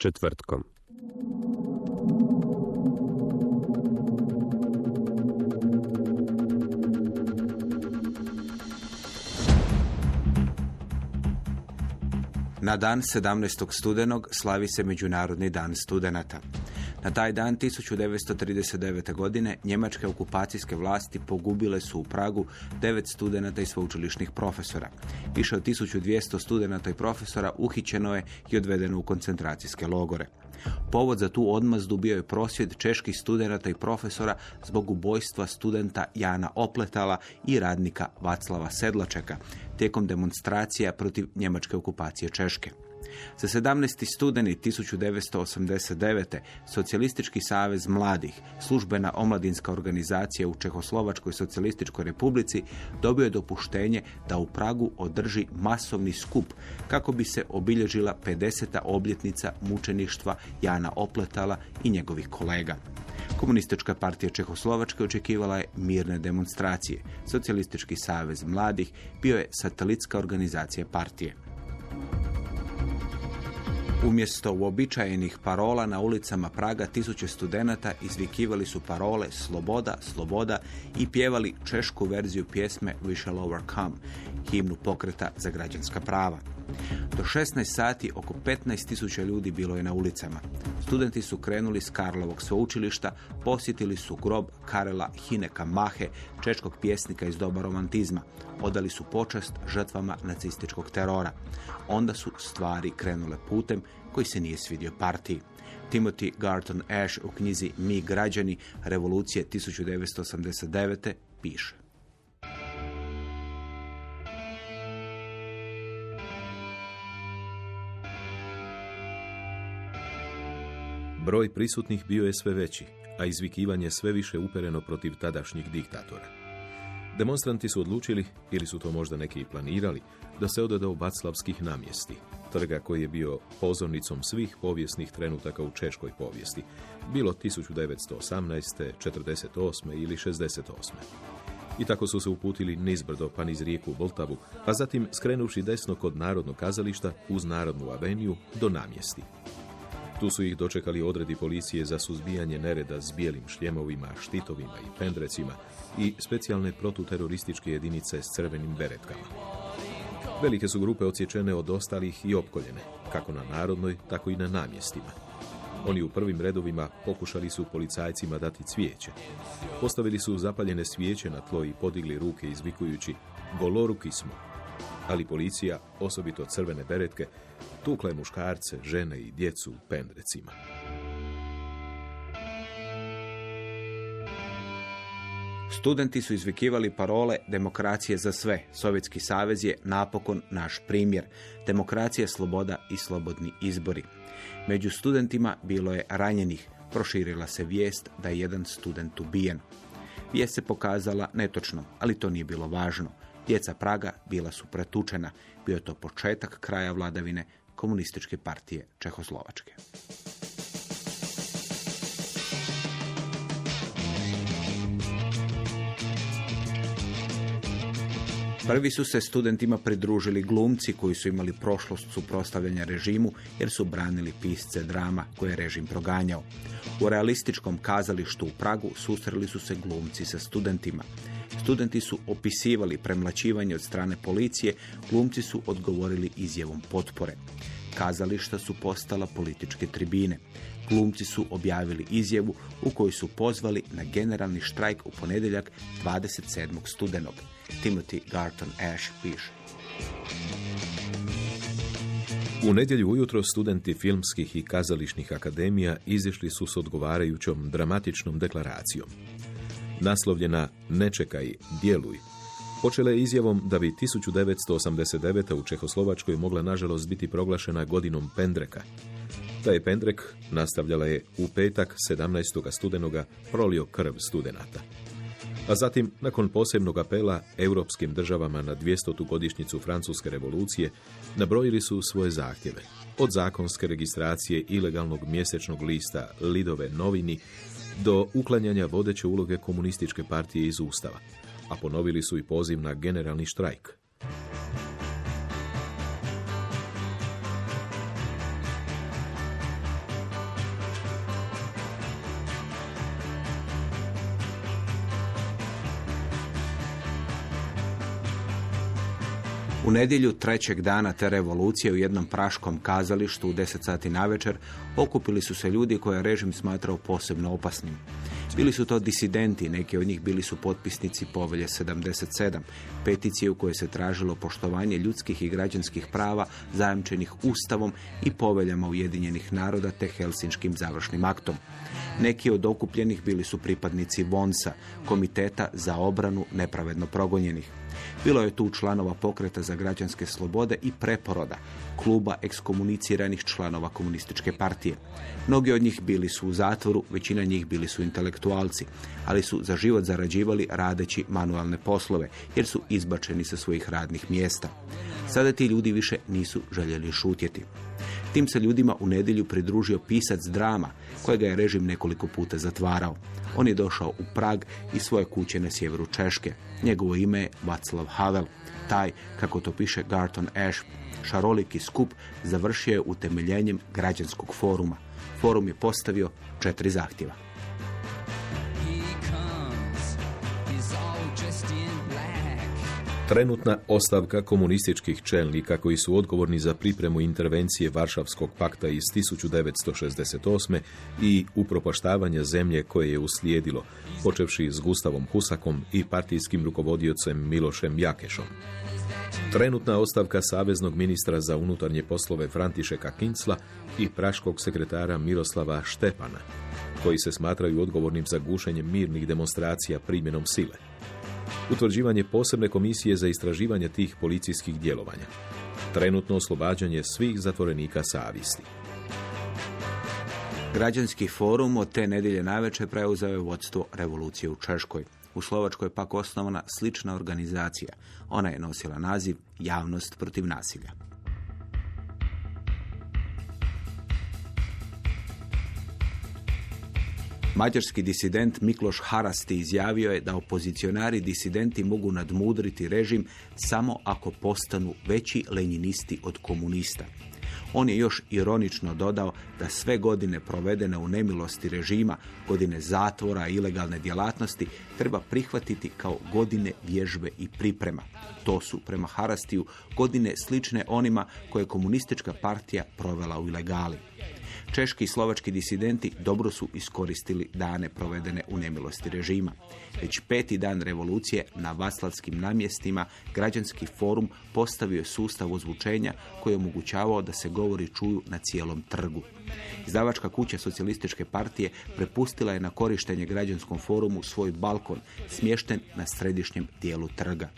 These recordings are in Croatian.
Četvrtkom. Na dan 17. studenog slavi se Međunarodni dan studenata. Na taj dan 1939. godine njemačke okupacijske vlasti pogubile su u Pragu devet studenata i sveučilišnih profesora. Više od 1200 studenata i profesora uhićeno je i odvedeno u koncentracijske logore. Povod za tu odmazdu bio je prosvjed čeških studenata i profesora zbog ubojstva studenta Jana Opletala i radnika Vaclava Sedlačeka tijekom demonstracija protiv njemačke okupacije Češke. Za 17. studeni 1989. Socijalistički savez mladih, službena omladinska organizacija u Čehoslovačkoj socijalističkoj republici, dobio je dopuštenje da u Pragu održi masovni skup kako bi se obilježila 50. obljetnica mučeništva Jana Opletala i njegovih kolega. Komunistička partija Čehoslovačke očekivala je mirne demonstracije. Socijalistički savez mladih bio je satelitska organizacija partije. Umjesto uobičajenih parola na ulicama Praga tisuće studenata izvikivali su parole Sloboda, Sloboda i pjevali češku verziju pjesme We shall overcome, himnu pokreta za građanska prava. Do 16 sati oko 15 tisuća ljudi bilo je na ulicama. Studenti su krenuli s Karlovog sveučilišta, posjetili su grob Karela Hineka Mahe, češkog pjesnika iz doba romantizma. Odali su počast žrtvama nacističkog terora. Onda su stvari krenule putem koji se nije svidio partiji. Timothy Garton Ash u knjizi Mi građani revolucije 1989. piše. Broj prisutnih bio je sve veći, a izvikivanje sve više upereno protiv tadašnjih diktatora. Demonstranti su odlučili, ili su to možda neki i planirali, da se ode do Vaclavskih namjesti, trga koji je bio pozornicom svih povijesnih trenutaka u češkoj povijesti, bilo 1918., 48. ili 68. I tako su se uputili nizbrdo pa niz rijeku Voltavu, a zatim skrenuvši desno kod Narodnog kazališta uz Narodnu aveniju do namjesti. Tu su ih dočekali odredi policije za suzbijanje nereda s bijelim šljemovima, štitovima i pendrecima i specijalne protuterorističke jedinice s crvenim beretkama. Velike su grupe odsječene od ostalih i opkoljene, kako na narodnoj, tako i na namjestima. Oni u prvim redovima pokušali su policajcima dati cvijeće. Postavili su zapaljene svijeće na tlo i podigli ruke izvikujući goloruki smo. Ali policija, osobito crvene beretke, tukla je muškarce, žene i djecu pendrecima. Studenti su izvikivali parole demokracije za sve. Sovjetski savez je napokon naš primjer. Demokracija, sloboda i slobodni izbori. Među studentima bilo je ranjenih. Proširila se vijest da je jedan student ubijen. Vijest se pokazala netočnom, ali to nije bilo važno. Djeca Praga bila su pretučena. Bio je to početak kraja vladavine komunističke partije Čehoslovačke. Prvi su se studentima pridružili glumci koji su imali prošlost suprotstavljanja režimu jer su branili pisce drama koje je režim proganjao. U realističkom kazalištu u Pragu susreli su se glumci sa studentima. Studenti su opisivali premlačivanje od strane policije, glumci su odgovorili izjavom potpore. Kazališta su postala političke tribine. Glumci su objavili izjavu u kojoj su pozvali na generalni štrajk u ponedjeljak 27. studenog. Timothy Garton Ash piše. U nedjelju ujutro studenti filmskih i kazališnih akademija izišli su s odgovarajućom dramatičnom deklaracijom. Naslovljena Ne čekaj, djeluj, počela je izjavom da bi 1989. u Čehoslovačkoj mogla nažalost biti proglašena godinom Pendreka. Taj Pendrek nastavljala je u petak 17. studenoga prolio krv studenata. A zatim, nakon posebnog apela europskim državama na 200. godišnjicu Francuske revolucije, nabrojili su svoje zahtjeve. Od zakonske registracije ilegalnog mjesečnog lista Lidove novini do uklanjanja vodeće uloge komunističke partije iz Ustava, a ponovili su i poziv na generalni štrajk. U nedjelju trećeg dana te revolucije u jednom praškom kazalištu u 10 sati navečer okupili su se ljudi koje je režim smatrao posebno opasnim. Bili su to disidenti, neki od njih bili su potpisnici povelje 77, peticije u kojoj se tražilo poštovanje ljudskih i građanskih prava zajamčenih Ustavom i poveljama Ujedinjenih naroda te Helsinškim završnim aktom. Neki od okupljenih bili su pripadnici VONSA, Komiteta za obranu nepravedno progonjenih. Bilo je tu članova pokreta za građanske slobode i preporoda, kluba ekskomuniciranih članova komunističke partije. Mnogi od njih bili su u zatvoru, većina njih bili su intelektualci, ali su za život zarađivali radeći manualne poslove, jer su izbačeni sa svojih radnih mjesta. Sada ti ljudi više nisu željeli šutjeti. Tim se ljudima u nedjelju pridružio pisac drama, kojega je režim nekoliko puta zatvarao. On je došao u Prag iz svoje kuće na sjeveru Češke. Njegovo ime je Václav Havel. Taj, kako to piše Garton Ash, šaroliki skup završio je utemeljenjem građanskog foruma. Forum je postavio četiri zahtjeva. Trenutna ostavka komunističkih čelnika koji su odgovorni za pripremu intervencije Varšavskog pakta iz 1968. i upropaštavanja zemlje koje je uslijedilo, počevši s Gustavom Husakom i partijskim rukovodiocem Milošem Jakešom. Trenutna ostavka saveznog ministra za unutarnje poslove Františeka Kincla i praškog sekretara Miroslava Štepana, koji se smatraju odgovornim za gušenje mirnih demonstracija primjenom sile utvrđivanje posebne komisije za istraživanje tih policijskih djelovanja, trenutno oslobađanje svih zatvorenika savjesti. Građanski forum od te nedjelje navečer preuzeo je vodstvo revolucije u Češkoj. U Slovačkoj je pak osnovana slična organizacija. Ona je nosila naziv Javnost protiv nasilja. Mađarski disident Mikloš Harasti izjavio je da opozicionari disidenti mogu nadmudriti režim samo ako postanu veći lenjinisti od komunista. On je još ironično dodao da sve godine provedene u nemilosti režima, godine zatvora i ilegalne djelatnosti, treba prihvatiti kao godine vježbe i priprema. To su, prema Harastiju, godine slične onima koje je komunistička partija provela u ilegali. Češki i slovački disidenti dobro su iskoristili dane provedene u nemilosti režima. Već peti dan revolucije na Vaslavskim namjestima građanski forum postavio sustav ozvučenja koji je omogućavao da se govori čuju na cijelom trgu. Izdavačka kuća socijalističke partije prepustila je na korištenje građanskom forumu svoj balkon smješten na središnjem dijelu trga.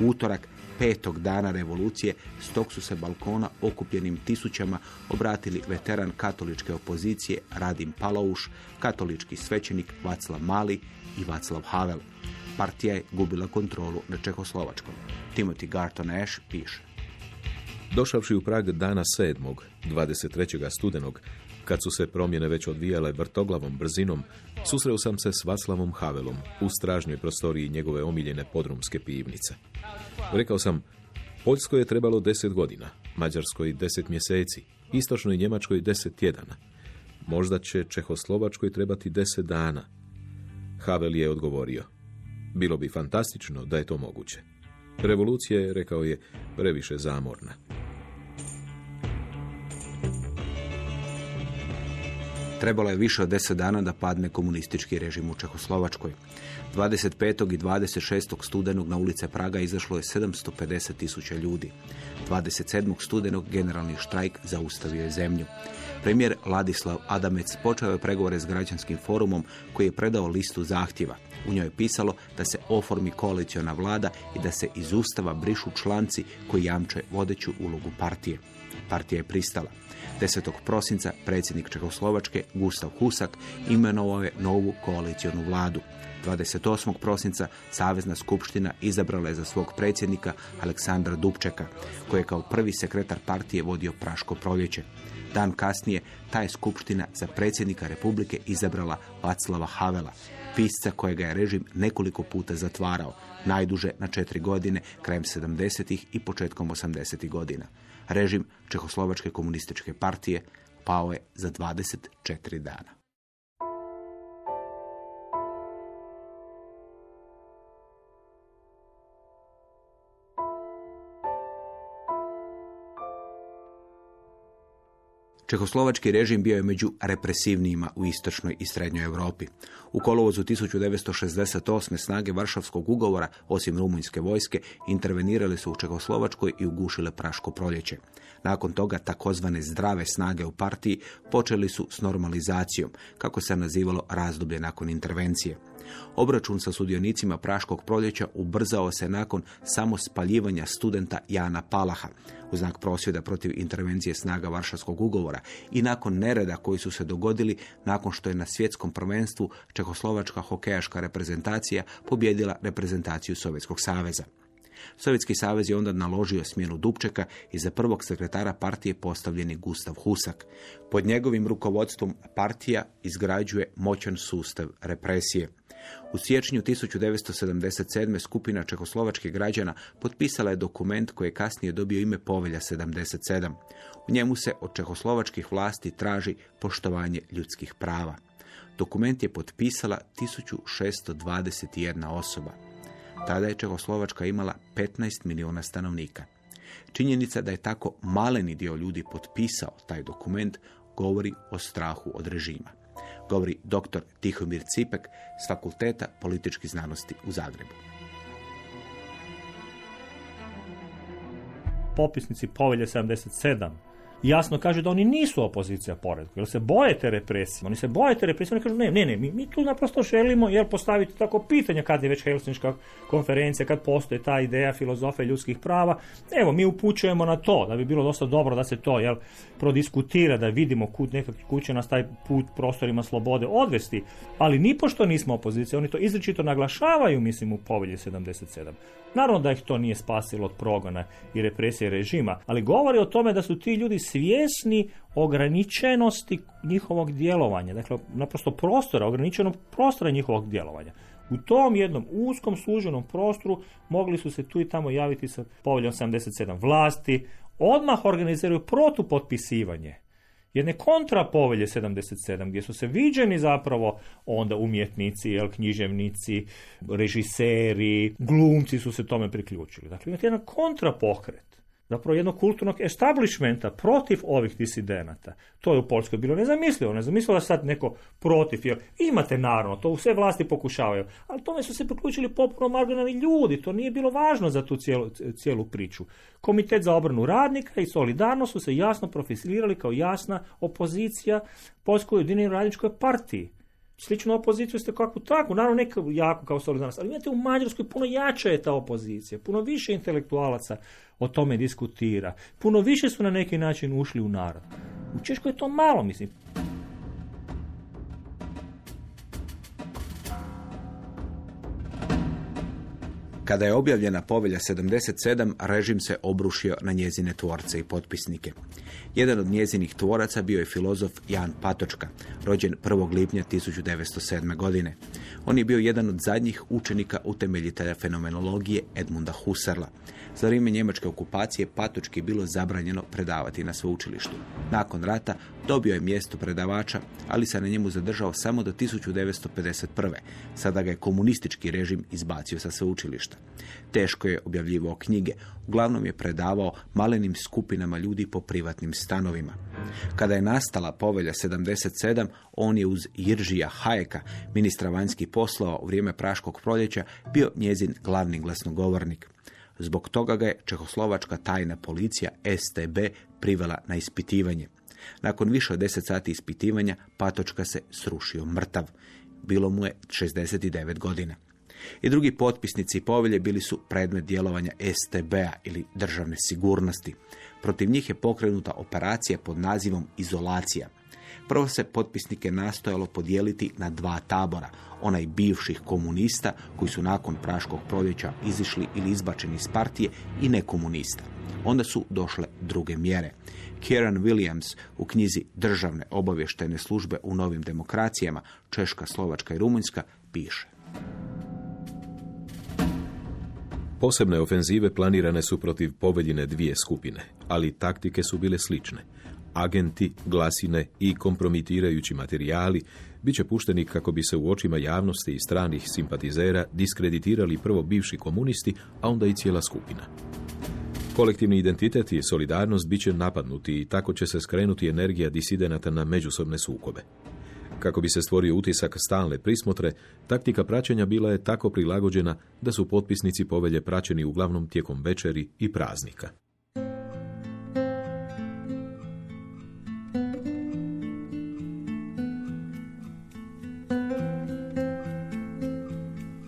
utorak petog dana revolucije s su se balkona okupljenim tisućama obratili veteran katoličke opozicije Radim Palouš, katolički svećenik Vaclav Mali i Vaclav Havel. Partija je gubila kontrolu na Čehoslovačkom. Timothy Garton Ash piše. Došavši u Prag dana 7. 23. studenog, kad su se promjene već odvijale vrtoglavom brzinom, susreo sam se s Vaclavom Havelom u stražnjoj prostoriji njegove omiljene podrumske pivnice. Rekao sam, Poljskoj je trebalo deset godina, Mađarskoj deset mjeseci, Istočnoj Njemačkoj deset tjedana. Možda će Čehoslovačkoj trebati deset dana. Havel je odgovorio. Bilo bi fantastično da je to moguće. Revolucija je, rekao je, previše zamorna. Trebalo je više od deset dana da padne komunistički režim u Čehoslovačkoj. 25. i 26. studenog na ulice Praga izašlo je 750 tisuća ljudi. 27. studenog generalni štrajk zaustavio je zemlju. Premijer Ladislav Adamec počeo je pregovore s građanskim forumom koji je predao listu zahtjeva. U njoj je pisalo da se oformi koaliciona vlada i da se iz ustava brišu članci koji jamče vodeću ulogu partije. Partija je pristala. 10. prosinca predsjednik Čehoslovačke Gustav Husak imenovao je novu koalicionu vladu. 28. prosinca Savezna skupština izabrala je za svog predsjednika Aleksandra Dubčeka, koji je kao prvi sekretar partije vodio Praško proljeće. Dan kasnije ta je skupština za predsjednika Republike izabrala Vaclava Havela, pisca kojega je režim nekoliko puta zatvarao, najduže na četiri godine, krajem 70. i početkom 80. godina. Režim Čehoslovačke komunističke partije pao je za 24 dana. Čehoslovački režim bio je među represivnijima u istočnoj i srednjoj Europi. U kolovozu 1968. snage Varšavskog ugovora, osim rumunjske vojske, intervenirali su u Čehoslovačkoj i ugušile Praško proljeće. Nakon toga takozvane zdrave snage u partiji počeli su s normalizacijom, kako se nazivalo razdoblje nakon intervencije. Obračun sa sudionicima Praškog proljeća ubrzao se nakon samo spaljivanja studenta Jana Palaha u znak prosvjeda protiv intervencije snaga Varšavskog ugovora i nakon nereda koji su se dogodili nakon što je na svjetskom prvenstvu Čehoslovačka hokejaška reprezentacija pobjedila reprezentaciju Sovjetskog saveza. Sovjetski savez je onda naložio smjenu Dubčeka i za prvog sekretara partije postavljen je Gustav Husak. Pod njegovim rukovodstvom partija izgrađuje moćan sustav represije. U siječnju 1977. skupina čehoslovačkih građana potpisala je dokument koji je kasnije dobio ime Povelja 77. U njemu se od čehoslovačkih vlasti traži poštovanje ljudskih prava. Dokument je potpisala 1621 osoba. Tada je Čehoslovačka imala 15 milijuna stanovnika. Činjenica da je tako maleni dio ljudi potpisao taj dokument govori o strahu od režima. Govori dr. Tihomir Cipek s Fakulteta političkih znanosti u Zagrebu. Popisnici povelje 77 jasno kaže da oni nisu opozicija poredku, jer se boje te represije. Oni se boje te represije, oni kažu ne, ne, ne, mi, mi tu naprosto želimo jer postaviti tako pitanja kad je već Helsinška konferencija, kad postoje ta ideja filozofije ljudskih prava. Evo, mi upućujemo na to, da bi bilo dosta dobro da se to jel, prodiskutira, da vidimo kud nekak kuće nas taj put prostorima slobode odvesti, ali nipošto nismo opozicija, oni to izričito naglašavaju, mislim, u povelji 77. Naravno da ih to nije spasilo od progona i represije režima, ali govori o tome da su ti ljudi svjesni ograničenosti njihovog djelovanja, dakle naprosto prostora, ograničenog prostora njihovog djelovanja. U tom jednom uskom služenom prostoru mogli su se tu i tamo javiti sa poveljom 77 vlasti, odmah organiziraju protupotpisivanje jedne kontrapovelje 77 gdje su se viđeni zapravo onda umjetnici, jel, književnici, režiseri, glumci su se tome priključili. Dakle, imate jedan kontrapokret zapravo jednog kulturnog establishmenta protiv ovih disidenata. To je u Poljskoj bilo nezamislivo. Nezamislivo da sad neko protiv, jer imate naravno, to sve vlasti pokušavaju, ali tome su se priključili popuno marginalni ljudi, to nije bilo važno za tu cijelu, cijelu priču. Komitet za obranu radnika i solidarnost su se jasno profilirali kao jasna opozicija Poljskoj ujedinjenoj radničkoj partiji. Sličnu opoziciju ste kakvu takvu, naravno ne jako kao solidarnost, ali imate u Mađarskoj puno jača je ta opozicija, puno više intelektualaca o tome diskutira, puno više su na neki način ušli u narod. U Češkoj je to malo, mislim. Kada je objavljena povelja 77, režim se obrušio na njezine tvorce i potpisnike. Jedan od njezinih tvoraca bio je filozof Jan Patočka, rođen 1. lipnja 1907. godine. On je bio jedan od zadnjih učenika utemeljitelja fenomenologije Edmunda Husserla. Za vrijeme njemačke okupacije Patočki je bilo zabranjeno predavati na sveučilištu. Nakon rata dobio je mjesto predavača, ali se na njemu zadržao samo do 1951. Sada ga je komunistički režim izbacio sa sveučilišta. Teško je objavljivao knjige, uglavnom je predavao malenim skupinama ljudi po privatnim stanovima. Kada je nastala povelja 77, on je uz Jiržija Hajeka, ministra vanjskih poslova u vrijeme Praškog proljeća, bio njezin glavni glasnogovornik. Zbog toga ga je Čehoslovačka tajna policija STB privela na ispitivanje. Nakon više od 10 sati ispitivanja, Patočka se srušio mrtav. Bilo mu je 69 godina. I drugi potpisnici povelje bili su predmet djelovanja STB-a ili državne sigurnosti. Protiv njih je pokrenuta operacija pod nazivom izolacija. Prvo se potpisnike nastojalo podijeliti na dva tabora, onaj bivših komunista koji su nakon Praškog proljeća izišli ili izbačeni iz partije i nekomunista. Onda su došle druge mjere. Kieran Williams u knjizi Državne obavještene službe u novim demokracijama, Češka, Slovačka i Rumunjska, piše. Posebne ofenzive planirane su protiv poveljine dvije skupine, ali taktike su bile slične. Agenti, glasine i kompromitirajući materijali bit će pušteni kako bi se u očima javnosti i stranih simpatizera diskreditirali prvo bivši komunisti, a onda i cijela skupina. Kolektivni identitet i solidarnost bit će napadnuti i tako će se skrenuti energija disidenata na međusobne sukobe. Kako bi se stvorio utisak stalne prismotre, taktika praćenja bila je tako prilagođena da su potpisnici povelje praćeni uglavnom tijekom večeri i praznika.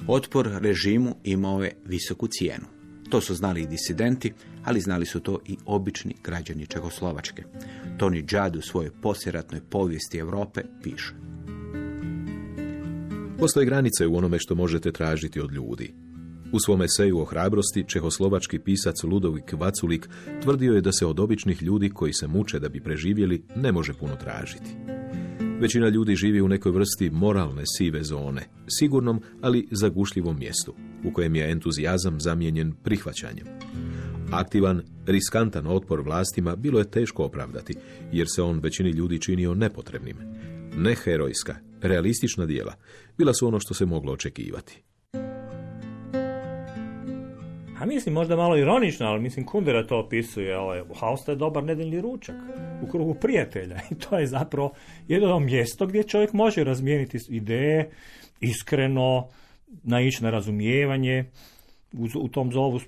Otpor režimu imao je visoku cijenu. To su znali i disidenti, ali znali su to i obični građani Čehoslovačke. Tony Judd u svojoj posjeratnoj povijesti Europe piše. Postoje granice u onome što možete tražiti od ljudi. U svom eseju o hrabrosti čehoslovački pisac Ludovik Vaculik tvrdio je da se od običnih ljudi koji se muče da bi preživjeli ne može puno tražiti. Većina ljudi živi u nekoj vrsti moralne sive zone, sigurnom, ali zagušljivom mjestu, u kojem je entuzijazam zamijenjen prihvaćanjem. Aktivan, riskantan otpor vlastima bilo je teško opravdati, jer se on većini ljudi činio nepotrebnim. Neherojska, realistična dijela bila su ono što se moglo očekivati. A mislim, možda malo ironično, ali mislim Kundera to opisuje, ovaj, Hausta je dobar nedeljni ručak u krugu prijatelja i to je zapravo jedno mjesto gdje čovjek može razmijeniti ideje, iskreno, naići na razumijevanje, u, u tom zovu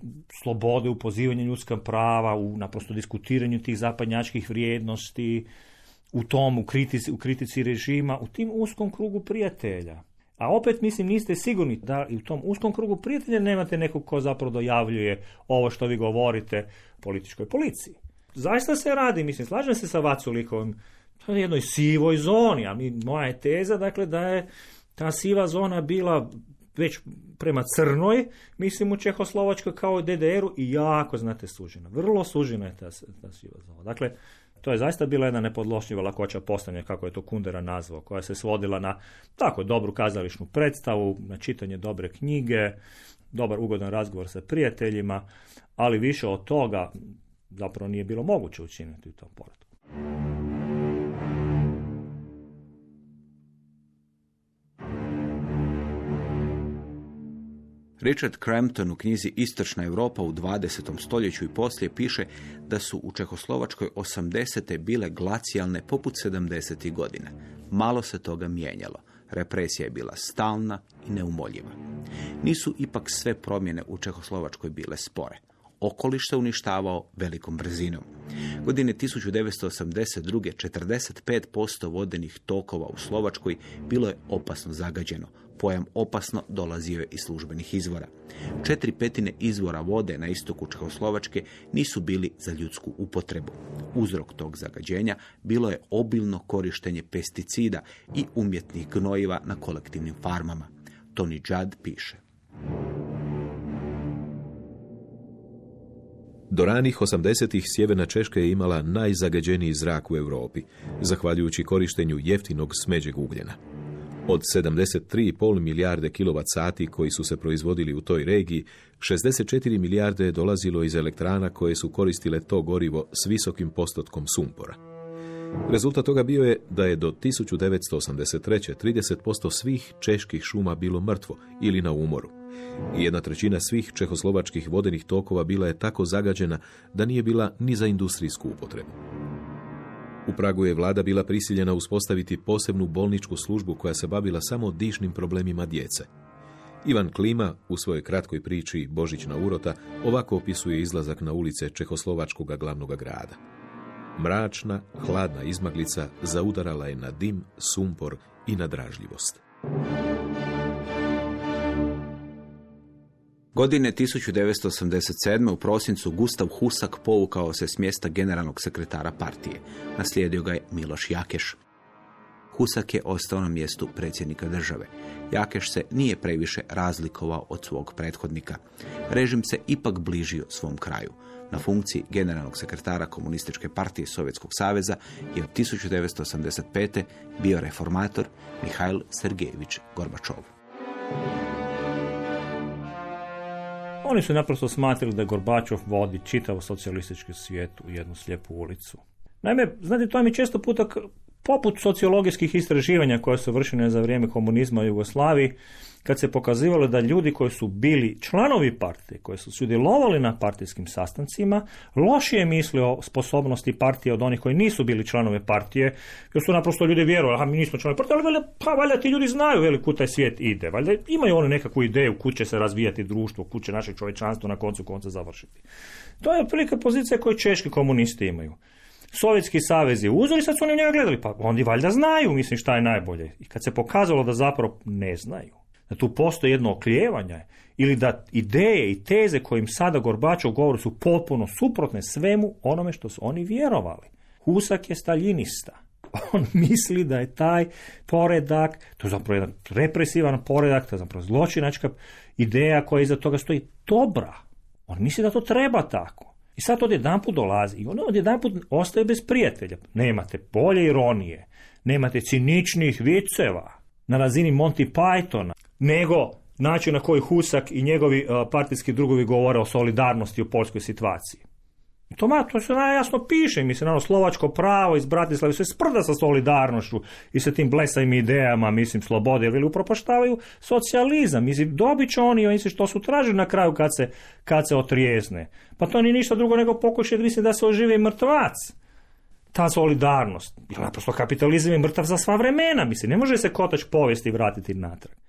slobode, u pozivanju ljudska prava, u naprosto diskutiranju tih zapadnjačkih vrijednosti, u tom, u kritici, u kritici režima, u tim uskom krugu prijatelja. A opet, mislim, niste sigurni da i u tom uskom krugu prijatelja nemate nekog ko zapravo dojavljuje ovo što vi govorite političkoj policiji. Zaista se radi, mislim, slažem se sa Vaculikovim, to je jednoj sivoj zoni, a mi, moja je teza, dakle, da je ta siva zona bila već prema crnoj, mislim u Čehoslovačkoj kao u DDR-u i jako, znate, sužena. Vrlo sužena je ta, ta siva zona. Dakle, to je zaista bila jedna nepodlošljiva lakoća postanja, kako je to Kundera nazvao, koja se svodila na tako dobru kazališnu predstavu, na čitanje dobre knjige, dobar ugodan razgovor sa prijateljima, ali više od toga zapravo nije bilo moguće učiniti u tom poredku. Richard Crampton u knjizi Istočna Europa u 20. stoljeću i poslije piše da su u Čehoslovačkoj 80. bile glacijalne poput 70. godina. Malo se toga mijenjalo. Represija je bila stalna i neumoljiva. Nisu ipak sve promjene u Čehoslovačkoj bile spore. Okoliš se uništavao velikom brzinom. Godine 1982. 45% vodenih tokova u Slovačkoj bilo je opasno zagađeno. Pojam opasno dolazio je iz službenih izvora. Četiri petine izvora vode na istoku Čehoslovačke nisu bili za ljudsku upotrebu. Uzrok tog zagađenja bilo je obilno korištenje pesticida i umjetnih gnojiva na kolektivnim farmama. Tony Judd piše. Do ranih 80-ih sjeverna Češka je imala najzagađeniji zrak u Europi, zahvaljujući korištenju jeftinog smeđeg ugljena. Od 73,5 milijarde kilovat sati koji su se proizvodili u toj regiji, 64 milijarde je dolazilo iz elektrana koje su koristile to gorivo s visokim postotkom sumpora. Rezultat toga bio je da je do 1983. 30% svih čeških šuma bilo mrtvo ili na umoru. I jedna trećina svih čehoslovačkih vodenih tokova bila je tako zagađena da nije bila ni za industrijsku upotrebu. U Pragu je vlada bila prisiljena uspostaviti posebnu bolničku službu koja se bavila samo dišnim problemima djece. Ivan Klima u svojoj kratkoj priči Božićna urota ovako opisuje izlazak na ulice Čehoslovačkog glavnog grada. Mračna, hladna izmaglica zaudarala je na dim, sumpor i na Godine 1987. u prosincu Gustav Husak povukao se s mjesta generalnog sekretara partije. Naslijedio ga je Miloš Jakeš. Husak je ostao na mjestu predsjednika države. Jakeš se nije previše razlikovao od svog prethodnika. Režim se ipak bližio svom kraju. Na funkciji generalnog sekretara Komunističke partije Sovjetskog saveza je od 1985. bio reformator Mihajl Sergejević Gorbačov. Oni su naprosto smatrali da Gorbačov vodi čitav socijalistički svijet u jednu slijepu ulicu. Naime, znate, to mi često puta poput sociologijskih istraživanja koje su vršene za vrijeme komunizma u Jugoslaviji, kad se pokazivalo da ljudi koji su bili članovi partije, koji su sudjelovali na partijskim sastancima, lošije misle o sposobnosti partije od onih koji nisu bili članovi partije, jer su naprosto ljudi vjerovali, a mi nismo članovi partije, ali valjda, pa valjda ti ljudi znaju veli kud taj svijet ide, valjda imaju oni nekakvu ideju kud će se razvijati društvo, kud će naše čovječanstvo na koncu konca završiti. To je otprilike pozicija koju češki komunisti imaju. Sovjetski savez je uzor i sad su oni njega gledali, pa oni valjda znaju, mislim, šta je najbolje. I kad se pokazalo da zapravo ne znaju, da tu postoji jedno oklijevanje, ili da ideje i teze kojim sada Gorbačov govori su potpuno suprotne svemu onome što su oni vjerovali. Husak je staljinista. On misli da je taj poredak, to je zapravo jedan represivan poredak, to je zapravo zločinačka ideja koja iza toga stoji dobra. On misli da to treba tako. I sad odjedanput dolazi i ono odjedanput ostaje bez prijatelja. Nemate bolje ironije, nemate ciničnih viceva na razini Monty Pythona, nego način na koji Husak i njegovi partijski drugovi govore o solidarnosti u polskoj situaciji. To, ma, to se najjasno piše, mislim, ono slovačko pravo iz Bratislave se sprda sa solidarnošću i sa tim blesavim idejama, mislim, slobode, jer upropaštavaju socijalizam, mislim, dobit će oni, mislim, što su tražili na kraju kad se, kad se otrijezne. Pa to nije ništa drugo nego pokušaj, mislim, da se oživi mrtvac. Ta solidarnost. Jer naprosto kapitalizam je mrtav za sva vremena, mislim, ne može se kotač povijesti vratiti natrag.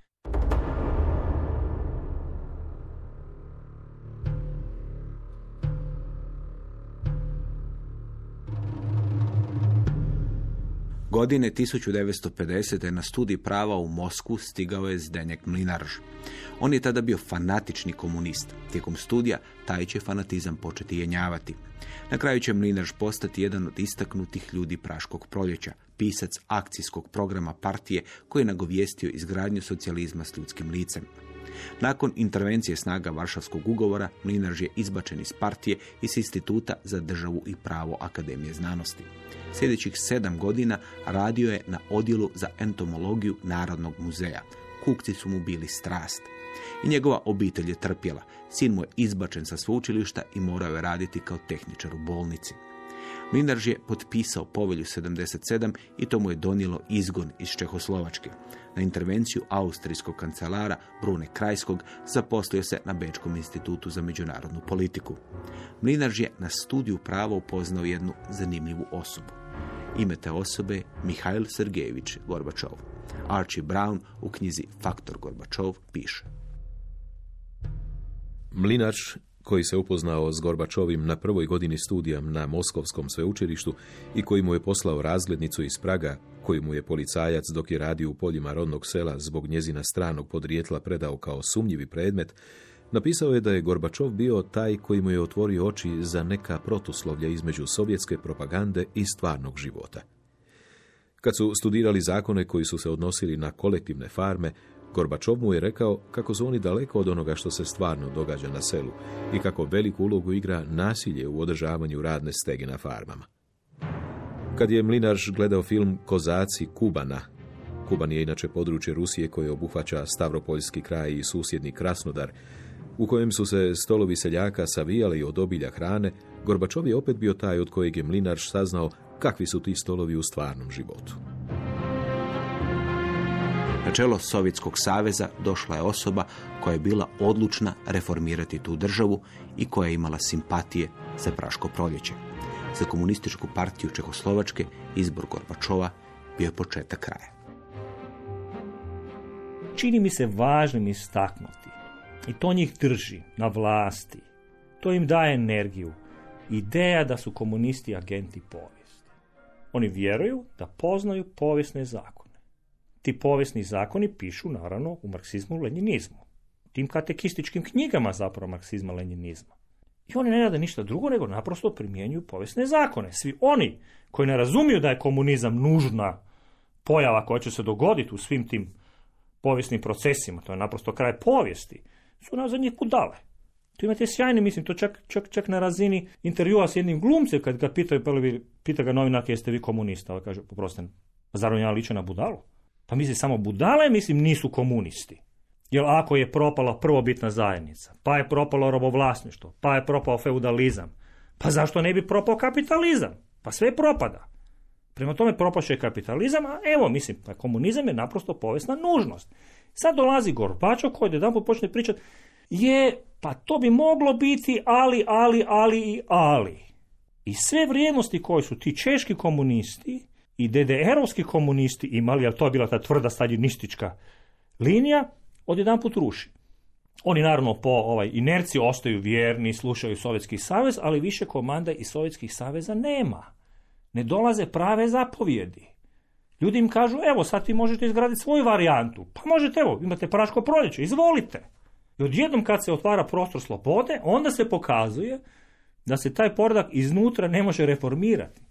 Godine 1950. na studij prava u Mosku stigao je Zdenjak Mlinarž. On je tada bio fanatični komunist. Tijekom studija taj će fanatizam početi jenjavati. Na kraju će Mlinarž postati jedan od istaknutih ljudi Praškog proljeća, pisac akcijskog programa partije koji je nagovijestio izgradnju socijalizma s ljudskim licem. Nakon intervencije snaga Varšavskog ugovora, Mlinarž je izbačen iz partije i s instituta za državu i pravo Akademije znanosti. Sljedećih sedam godina radio je na odjelu za entomologiju Narodnog muzeja. Kukci su mu bili strast. I njegova obitelj je trpjela. Sin mu je izbačen sa sveučilišta i morao je raditi kao tehničar u bolnici. Mlinarž je potpisao povelju 77 i to mu je donijelo izgon iz Čehoslovačke. Na intervenciju austrijskog kancelara Brune Krajskog zaposlio se na Bečkom institutu za međunarodnu politiku. Mlinarž je na studiju prava upoznao jednu zanimljivu osobu. Ime te osobe je Mihajl Sergejević Gorbačov. Archie Brown u knjizi Faktor Gorbačov piše. Mlinač koji se upoznao s Gorbačovim na prvoj godini studija na Moskovskom sveučilištu i koji mu je poslao razglednicu iz Praga, koju mu je policajac dok je radio u poljima rodnog sela zbog njezina stranog podrijetla predao kao sumnjivi predmet, napisao je da je Gorbačov bio taj koji mu je otvorio oči za neka protuslovlja između sovjetske propagande i stvarnog života. Kad su studirali zakone koji su se odnosili na kolektivne farme, Gorbačov mu je rekao kako su oni daleko od onoga što se stvarno događa na selu i kako veliku ulogu igra nasilje u održavanju radne stege na farmama. Kad je Mlinarž gledao film Kozaci Kubana, Kuban je inače područje Rusije koje obuhvaća Stavropoljski kraj i susjedni Krasnodar, u kojem su se stolovi seljaka savijali od obilja hrane, Gorbačov je opet bio taj od kojeg je Mlinarž saznao kakvi su ti stolovi u stvarnom životu. Na čelo Sovjetskog saveza došla je osoba koja je bila odlučna reformirati tu državu i koja je imala simpatije za Praško proljeće. Za komunističku partiju Čehoslovačke izbor Gorbačova bio je početak kraja. čini mi se važnim istaknuti i to njih drži na vlasti. To im daje energiju. Ideja da su komunisti agenti povijesti. Oni vjeruju da poznaju povijesne zakone. Ti povijesni zakoni pišu naravno u marksizmu i lenjinizmu. Tim katekističkim knjigama zapravo marksizma i oni ne rade ništa drugo nego naprosto primjenjuju povijesne zakone. Svi oni koji ne razumiju da je komunizam nužna pojava koja će se dogoditi u svim tim povijesnim procesima, to je naprosto kraj povijesti, su nas za njih kudale. Tu imate sjajni, mislim, to čak, čak, čak na razini intervjua s jednim glumcem, kad ga pitaju, pa li vi, pita ga novinarka, jeste vi komunista? Ovaj kaže, poprostite, zar on ja liče na budalu? Pa mislim, samo budale, mislim, nisu komunisti. Jer ako je propala prvobitna zajednica, pa je propalo robovlasništvo, pa je propao feudalizam, pa zašto ne bi propao kapitalizam? Pa sve propada. Prema tome propaše je kapitalizam, a evo, mislim, pa komunizam je naprosto povijesna nužnost. Sad dolazi Gorbačov koji jedan počne pričati, je, pa to bi moglo biti, ali, ali, ali i ali. I sve vrijednosti koje su ti češki komunisti i DDR-ovski komunisti imali, ali to je bila ta tvrda staljinistička linija, odjedanput ruši. Oni naravno po ovaj inerciji ostaju vjerni, slušaju Sovjetski savez, ali više komanda iz Sovjetskih saveza nema. Ne dolaze prave zapovjedi. Ljudi im kažu, evo sad vi možete izgraditi svoju varijantu. Pa možete, evo, imate praško proljeće, izvolite. I odjednom kad se otvara prostor slobode, onda se pokazuje da se taj poredak iznutra ne može reformirati.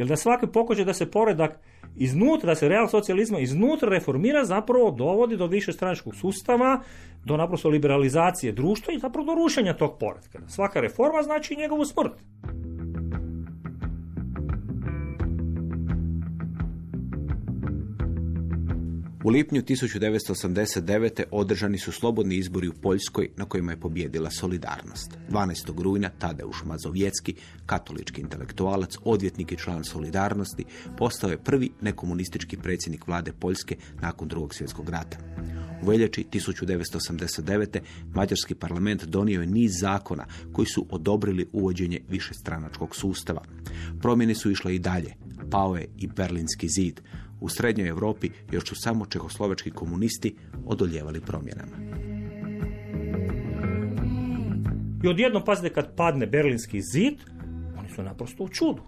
Jer da svaki pokušaj da se poredak iznutra, da se real socijalizma iznutra reformira, zapravo dovodi do više stranačkog sustava, do naprosto liberalizacije društva i zapravo do rušenja tog poredka. Svaka reforma znači njegovu smrt. U lipnju 1989. održani su slobodni izbori u Poljskoj na kojima je pobjedila Solidarnost. 12. rujna Tadeuš Mazovjetski, katolički intelektualac, odvjetnik i član Solidarnosti, postao je prvi nekomunistički predsjednik vlade Poljske nakon drugog svjetskog rata. U veljači 1989. Mađarski parlament donio je niz zakona koji su odobrili uvođenje višestranačkog sustava. Promjene su išle i dalje. Pao je i Berlinski zid. U srednjoj Europi još su samo čehoslovački komunisti odoljevali promjenama. I odjednom, pazite, kad padne Berlinski zid, oni su naprosto u čudu.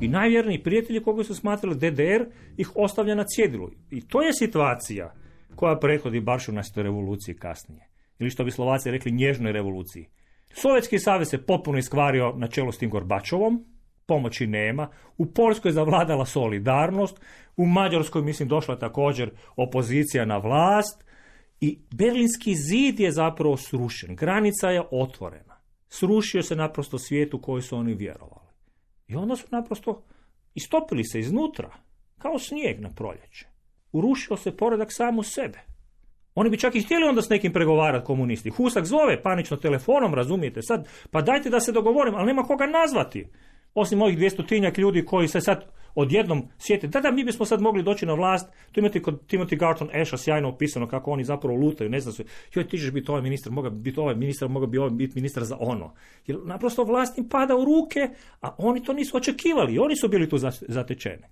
I najvjerniji prijatelji koga su smatrali DDR ih ostavlja na cjedilu. I to je situacija koja prethodi Baršunastoj revoluciji kasnije. Ili što bi Slovaci rekli nježnoj revoluciji. Sovjetski savez se potpuno iskvario na čelu s tim Gorbačovom, pomoći nema. U Poljskoj je zavladala solidarnost, u Mađarskoj, mislim, došla također opozicija na vlast i Berlinski zid je zapravo srušen. Granica je otvorena. Srušio se naprosto svijet u koji su oni vjerovali. I onda su naprosto istopili se iznutra, kao snijeg na proljeće. Urušio se poredak sam u sebe. Oni bi čak i htjeli onda s nekim pregovarati komunisti. Husak zove panično telefonom, razumijete sad, pa dajte da se dogovorim, ali nema koga nazvati. Osim ovih dvjestotinjak ljudi koji se sad odjednom sjete, da, da, mi bismo sad mogli doći na vlast, tu imate kod Timothy Garton Asha sjajno opisano kako oni zapravo lutaju, ne znam se, joj ti ćeš biti ovaj ministar, moga biti ovaj ministar, moga bi ovaj biti ministar za ono. Jer naprosto vlast im pada u ruke, a oni to nisu očekivali, oni su bili tu zatečeni.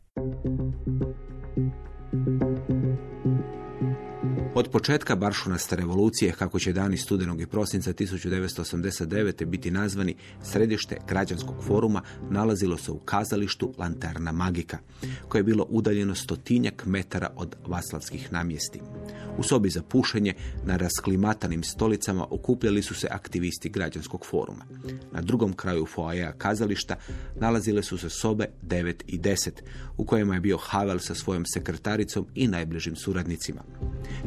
Od početka Baršunaste revolucije, kako će dani studenog i prosinca 1989. biti nazvani središte građanskog foruma, nalazilo se u kazalištu Lanterna Magika, koje je bilo udaljeno stotinjak metara od vaslavskih namjesti. U sobi za pušenje, na rasklimatanim stolicama okupljali su se aktivisti građanskog foruma. Na drugom kraju foajeja kazališta nalazile su se sobe 9 i 10, u kojima je bio Havel sa svojom sekretaricom i najbližim suradnicima.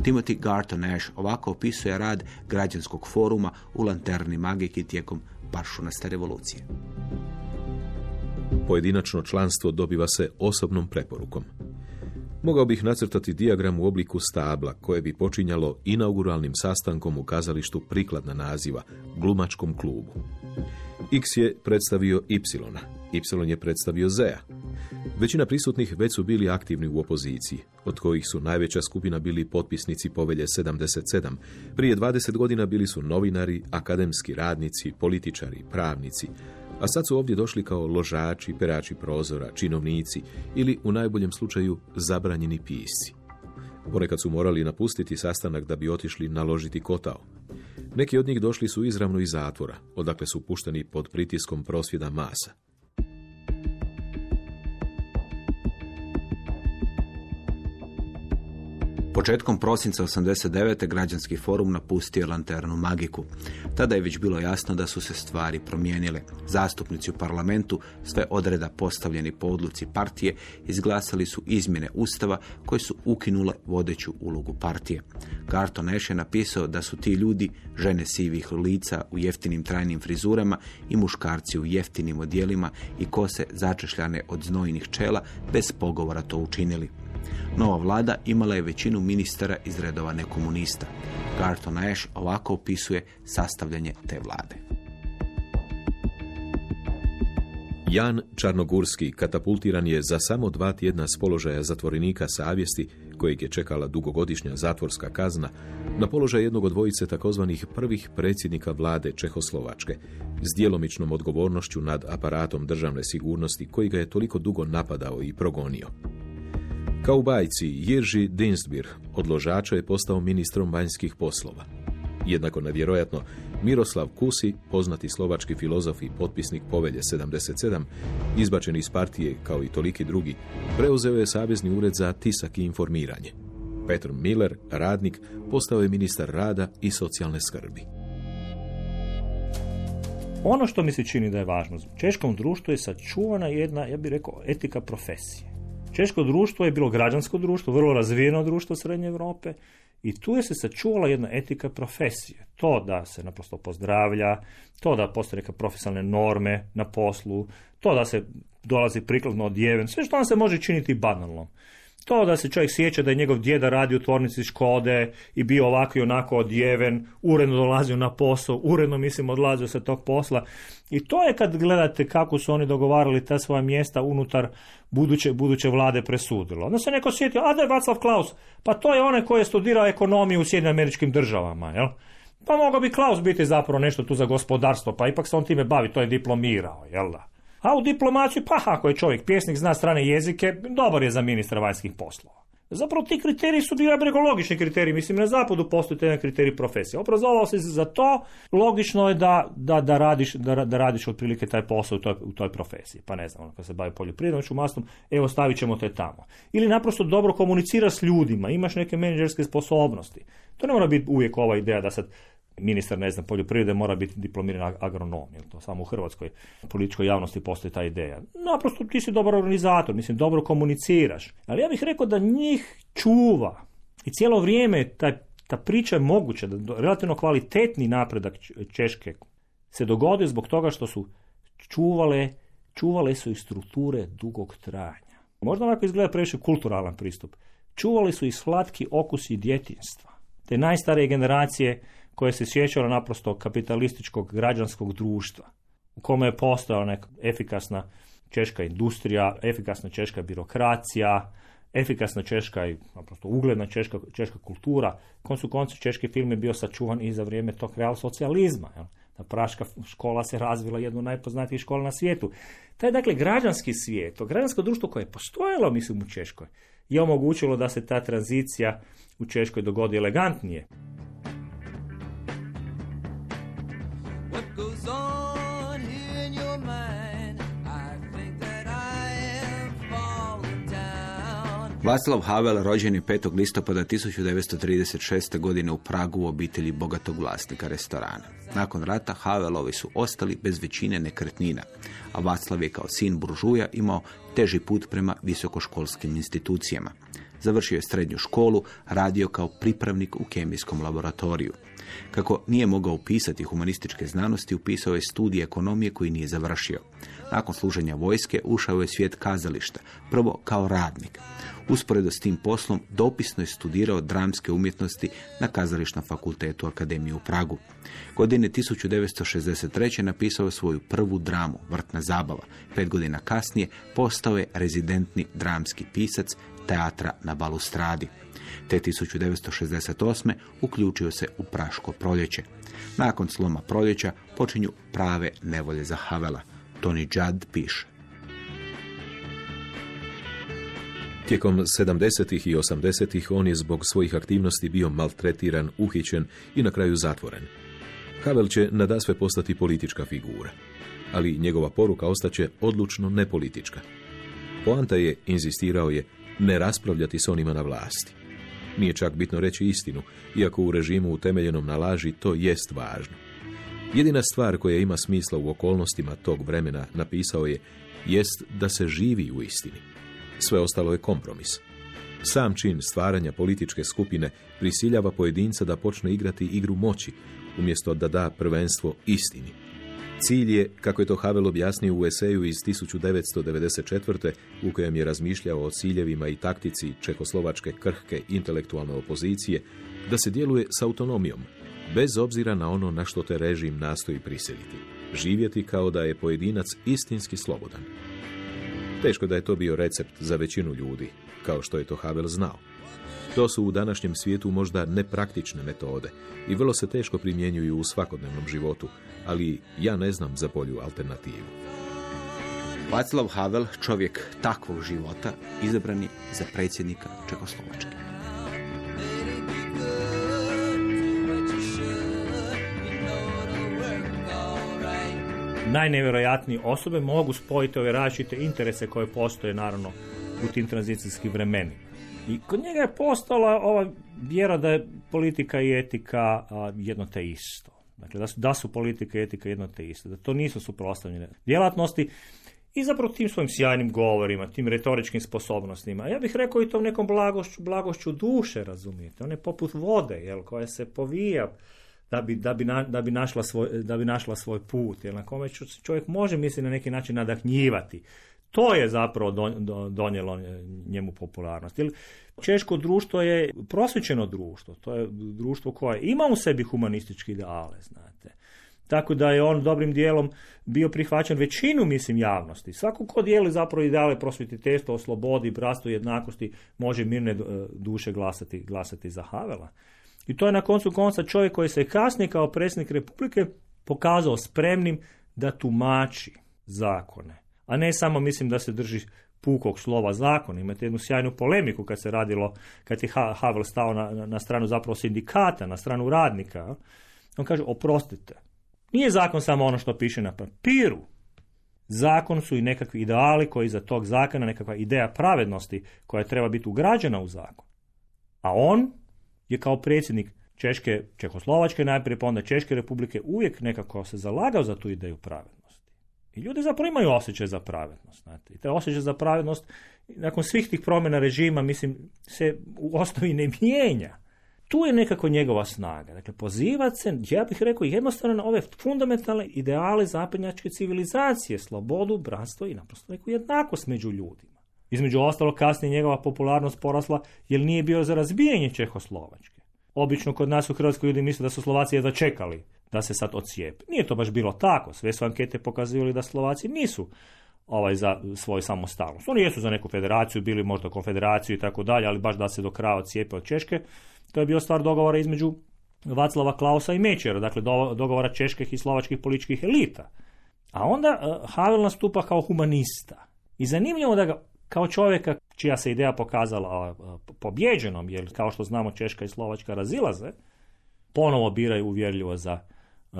Timothy Garton Ash ovako opisuje rad građanskog foruma u Lanterni Magiki tijekom Baršunaste revolucije. Pojedinačno članstvo dobiva se osobnom preporukom. Mogao bih nacrtati dijagram u obliku stabla koje bi počinjalo inauguralnim sastankom u kazalištu prikladna naziva, glumačkom klubu. X je predstavio Y, Y je predstavio Z. Većina prisutnih već su bili aktivni u opoziciji, od kojih su najveća skupina bili potpisnici povelje 77. Prije 20 godina bili su novinari, akademski radnici, političari, pravnici, A sad su ovdje došli kao ložači, perači prozora, činovnici ili u najboljem slučaju zabranjeni pisci. Ponekad su morali napustiti sastanak da bi otišli naložiti kotao. Neki od njih došli su izravno iz zatvora, odakle su pušteni pod pritiskom prosvjeda masa. Početkom prosinca 89. građanski forum napustio lanternu Magiku. Tada je već bilo jasno da su se stvari promijenile. Zastupnici u parlamentu, sve odreda postavljeni po odluci partije, izglasali su izmjene ustava koje su ukinule vodeću ulogu partije. Garton Nash je napisao da su ti ljudi žene sivih lica u jeftinim trajnim frizurama i muškarci u jeftinim odjelima i kose začešljane od znojnih čela bez pogovora to učinili. Nova vlada imala je većinu ministara iz redova nekomunista. Garton Ash ovako opisuje sastavljanje te vlade. Jan Čarnogurski katapultiran je za samo dva tjedna s položaja zatvorenika savjesti, kojeg je čekala dugogodišnja zatvorska kazna, na položaj jednog od dvojice takozvanih prvih predsjednika vlade Čehoslovačke, s djelomičnom odgovornošću nad aparatom državne sigurnosti koji ga je toliko dugo napadao i progonio. Kao u bajci, Jirži Dinstbir od ložača je postao ministrom vanjskih poslova. Jednako nevjerojatno, Miroslav Kusi, poznati slovački filozof i potpisnik povelje 77, izbačen iz partije kao i toliki drugi, preuzeo je Savezni ured za tisak i informiranje. Petr Miller, radnik, postao je ministar rada i socijalne skrbi. Ono što mi se čini da je važno, češkom društvu je sačuvana jedna, ja bih rekao, etika profesije. Češko društvo je bilo građansko društvo, vrlo razvijeno društvo Srednje Europe i tu je se sačuvala jedna etika profesije. To da se naprosto pozdravlja, to da postoje neke profesionalne norme na poslu, to da se dolazi prikladno odjeven, sve što nam se može činiti banalno. To da se čovjek sjeća da je njegov djeda radio u tvornici Škode i bio ovako i onako odjeven, uredno dolazio na posao, uredno mislim odlazio sa tog posla. I to je kad gledate kako su oni dogovarali ta svoja mjesta unutar buduće, buduće vlade presudilo. Onda se neko sjetio, a da je Václav Klaus, pa to je onaj koji je studirao ekonomiju u Sjedinim američkim državama, jel? Pa mogao bi Klaus biti zapravo nešto tu za gospodarstvo, pa ipak se on time bavi, to je diplomirao, jel da? A u diplomaciju, pa ako je čovjek pjesnik, zna strane jezike, dobar je za ministra vanjskih poslova. Zapravo ti kriteriji su bili logični kriteriji. Mislim, na zapadu postoji jedan kriterij profesije. Obrazovao se za to, logično je da, da, da, radiš, da, da radiš otprilike taj posao u toj, u toj profesiji. Pa ne znam, ono, kad se bavi poljoprivrednom šumarstvom, evo stavit ćemo te tamo. Ili naprosto dobro komuniciraš s ljudima, imaš neke menadžerske sposobnosti. To ne mora biti uvijek ova ideja da sad ministar, ne znam, poljoprivrede mora biti diplomiran agronom, jer to samo u hrvatskoj političkoj javnosti postoji ta ideja. Naprosto ti si dobar organizator, mislim, dobro komuniciraš. Ali ja bih rekao da njih čuva i cijelo vrijeme taj, ta priča je moguća, da relativno kvalitetni napredak Češke se dogodi zbog toga što su čuvale, čuvale su i strukture dugog trajanja. Možda ovako izgleda previše kulturalan pristup. Čuvali su i slatki okusi djetinstva. Te najstarije generacije koje se sjećalo naprosto kapitalističkog građanskog društva u kome je postojala neka efikasna češka industrija, efikasna češka birokracija, efikasna češka i naprosto ugledna češka, češka kultura. Koncu koncu češki film je bio sačuvan i za vrijeme tog real socijalizma. Jel? Ta praška škola se razvila jednu najpoznatijih škola na svijetu. Taj dakle građanski svijet, to građansko društvo koje je postojalo mislim u Češkoj, je omogućilo da se ta tranzicija u Češkoj dogodi elegantnije. Václav Havel rođen je 5. listopada 1936. godine u Pragu u obitelji bogatog vlasnika restorana. Nakon rata Havelovi su ostali bez većine nekretnina, a Václav je kao sin buržuja imao teži put prema visokoškolskim institucijama. Završio je srednju školu, radio kao pripravnik u kemijskom laboratoriju. Kako nije mogao upisati humanističke znanosti, upisao je studij ekonomije koji nije završio. Nakon služenja vojske ušao je svijet kazališta, prvo kao radnik. Usporedo s tim poslom dopisno je studirao dramske umjetnosti na kazališnom fakultetu Akademije u Pragu. Godine 1963. napisao je svoju prvu dramu, Vrtna zabava. Pet godina kasnije postao je rezidentni dramski pisac teatra na balustradi. Te 1968. uključio se u Praško proljeće. Nakon sloma proljeća počinju prave nevolje za Havela. Tony Judd piše. Tijekom 70. i 80. on je zbog svojih aktivnosti bio maltretiran, uhićen i na kraju zatvoren. Havel će nadasve postati politička figura, ali njegova poruka ostaće odlučno nepolitička. Poanta je, inzistirao je, ne raspravljati s onima na vlasti. Nije čak bitno reći istinu, iako u režimu utemeljenom na laži to jest važno. Jedina stvar koja ima smisla u okolnostima tog vremena, napisao je, jest da se živi u istini. Sve ostalo je kompromis. Sam čin stvaranja političke skupine prisiljava pojedinca da počne igrati igru moći, umjesto da da prvenstvo istini. Cilj je, kako je to Havel objasnio u eseju iz 1994. u kojem je razmišljao o ciljevima i taktici čehoslovačke krhke intelektualne opozicije, da se djeluje s autonomijom, bez obzira na ono na što te režim nastoji prisiliti. Živjeti kao da je pojedinac istinski slobodan. Teško da je to bio recept za većinu ljudi, kao što je to Havel znao. To su u današnjem svijetu možda nepraktične metode i vrlo se teško primjenjuju u svakodnevnom životu, ali ja ne znam za bolju alternativu. Václav Havel, čovjek takvog života, izabrani za predsjednika Čekoslovačke. najnevjerojatnije osobe mogu spojiti ove različite interese koje postoje naravno u tim tranzicijskim vremenima. I kod njega je postala ova vjera da je politika i etika jedno te isto. Dakle, da su, da su politika i etika jedno te isto. Da to nisu suprotstavljene djelatnosti. I zapravo tim svojim sjajnim govorima, tim retoričkim sposobnostima. Ja bih rekao i tom nekom blagošću, blagošću duše, razumijete. On je poput vode, jel, koja se povija da bi, da bi, na, da bi, našla, svoj, da bi našla svoj put, jer na kome čovjek može misli na neki način nadahnjivati. To je zapravo donijelo njemu popularnost. Jer češko društvo je prosvećeno društvo, to je društvo koje ima u sebi humanistički ideale, znate. Tako da je on dobrim dijelom bio prihvaćen većinu, mislim, javnosti. Svako ko dijeli zapravo ideale prosvjetiteljstva, o slobodi, bratstvu, jednakosti, može mirne duše glasati, glasati za Havela. I to je na koncu konca čovjek koji se kasnije kao predsjednik Republike pokazao spremnim da tumači zakone. A ne samo mislim da se drži pukog slova zakona. Imate jednu sjajnu polemiku kad se radilo, kad je Havel stao na, na stranu zapravo sindikata, na stranu radnika. On kaže, oprostite, nije zakon samo ono što piše na papiru. Zakon su i nekakvi ideali koji iza tog zakona, nekakva ideja pravednosti koja treba biti ugrađena u zakon. A on je kao predsjednik Češke, Čehoslovačke najprije, pa onda Češke republike uvijek nekako se zalagao za tu ideju pravednosti. I ljudi zapravo imaju osjećaj za pravednost. Znate. I taj osjećaj za pravednost, nakon svih tih promjena režima, mislim, se u osnovi ne mijenja. Tu je nekako njegova snaga. Dakle, pozivati se, ja bih rekao, jednostavno na ove fundamentalne ideale zapadnjačke civilizacije, slobodu, bratstvo i naprosto neku jednakost među ljudima. Između ostalog, kasnije njegova popularnost porasla jer nije bio za razbijanje Čehoslovačke. Obično kod nas u Hrvatskoj ljudi misle da su Slovaci jedva čekali da se sad ocijepe. Nije to baš bilo tako. Sve su ankete pokazivali da Slovaci nisu ovaj za svoju samostalnost. Oni jesu za neku federaciju, bili možda konfederaciju i tako dalje, ali baš da se do kraja ocijepe od Češke. To je bio stvar dogovora između Vaclava Klausa i Mečera, dakle dogovora čeških i slovačkih političkih elita. A onda uh, Havel nastupa kao humanista. I zanimljivo da ga kao čovjeka čija se ideja pokazala pobjeđenom, jer kao što znamo Češka i Slovačka razilaze, ponovo biraju uvjerljivo za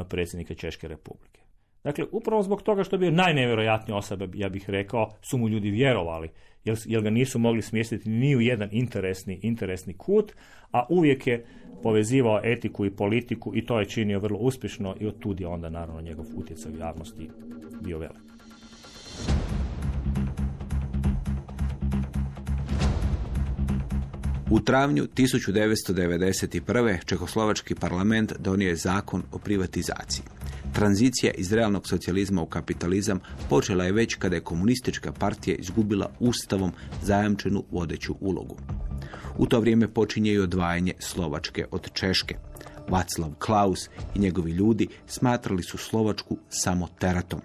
predsjednika Češke republike. Dakle, upravo zbog toga što je bio najnevjerojatnija osoba, ja bih rekao, su mu ljudi vjerovali, jer, jer ga nisu mogli smjestiti ni u jedan interesni, interesni kut, a uvijek je povezivao etiku i politiku i to je činio vrlo uspješno i od je onda naravno njegov utjecaj u javnosti bio velik. U travnju 1991. Čehoslovački parlament donio je zakon o privatizaciji. Tranzicija iz realnog socijalizma u kapitalizam počela je već kada je komunistička partija izgubila ustavom zajamčenu vodeću ulogu. U to vrijeme počinje i odvajanje Slovačke od Češke. Vaclav Klaus i njegovi ljudi smatrali su Slovačku samo teratom.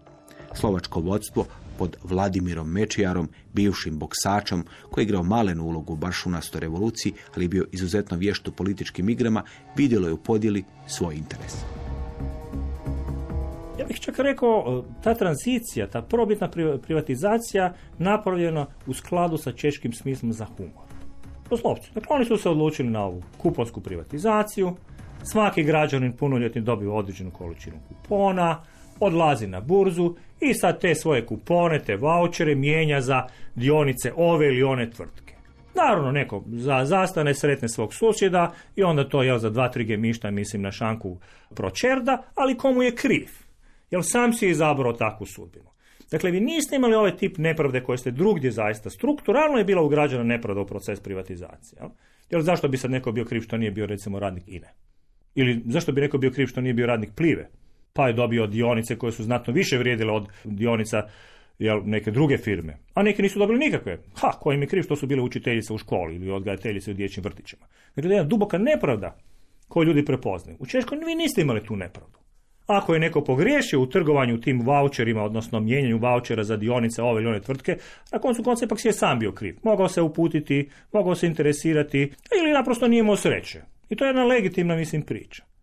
Slovačko vodstvo pod Vladimirom Mečijarom, bivšim boksačom, koji je igrao malenu ulogu u Baršunastoj revoluciji, ali bio izuzetno vješt u političkim igrama, vidjelo je u podjeli svoj interes. Ja bih čak rekao, e, ta tranzicija, ta probitna pri- privatizacija napravljena u skladu sa češkim smislom za humor. Doslovce. Dakle, oni su se odlučili na ovu kuponsku privatizaciju, svaki građanin punoljetni dobije određenu količinu kupona, odlazi na burzu i sad te svoje kupone, te vouchere mijenja za dionice ove ili one tvrtke. Naravno, neko za, zastane, sretne svog susjeda i onda to jel, za dva, tri gemišta, mislim, na šanku pročerda, ali komu je kriv? Jer sam si je izabrao takvu sudbinu. Dakle, vi niste imali ovaj tip nepravde koje ste drugdje zaista strukturalno je bila ugrađena nepravda u proces privatizacije. Jel? Jer zašto bi sad neko bio kriv što nije bio recimo radnik INE? Ili zašto bi neko bio kriv što nije bio radnik Plive? Pa je dobio dionice koje su znatno više vrijedile od dionica jel, neke druge firme. A neki nisu dobili nikakve. Ha, ko im je kriv što su bile učiteljice u školi ili odgajateljice u dječjim vrtićima. Dakle, jedna duboka nepravda koju ljudi prepoznaju. U Češkoj vi niste imali tu nepravdu. Ako je neko pogriješio u trgovanju tim voucherima, odnosno mijenjanju vouchera za dionice ove ili one tvrtke, na koncu konca ipak si je sam bio kriv. Mogao se uputiti, mogao se interesirati ili naprosto nije imao sreće. I to je jedna legitimna, mislim, priča.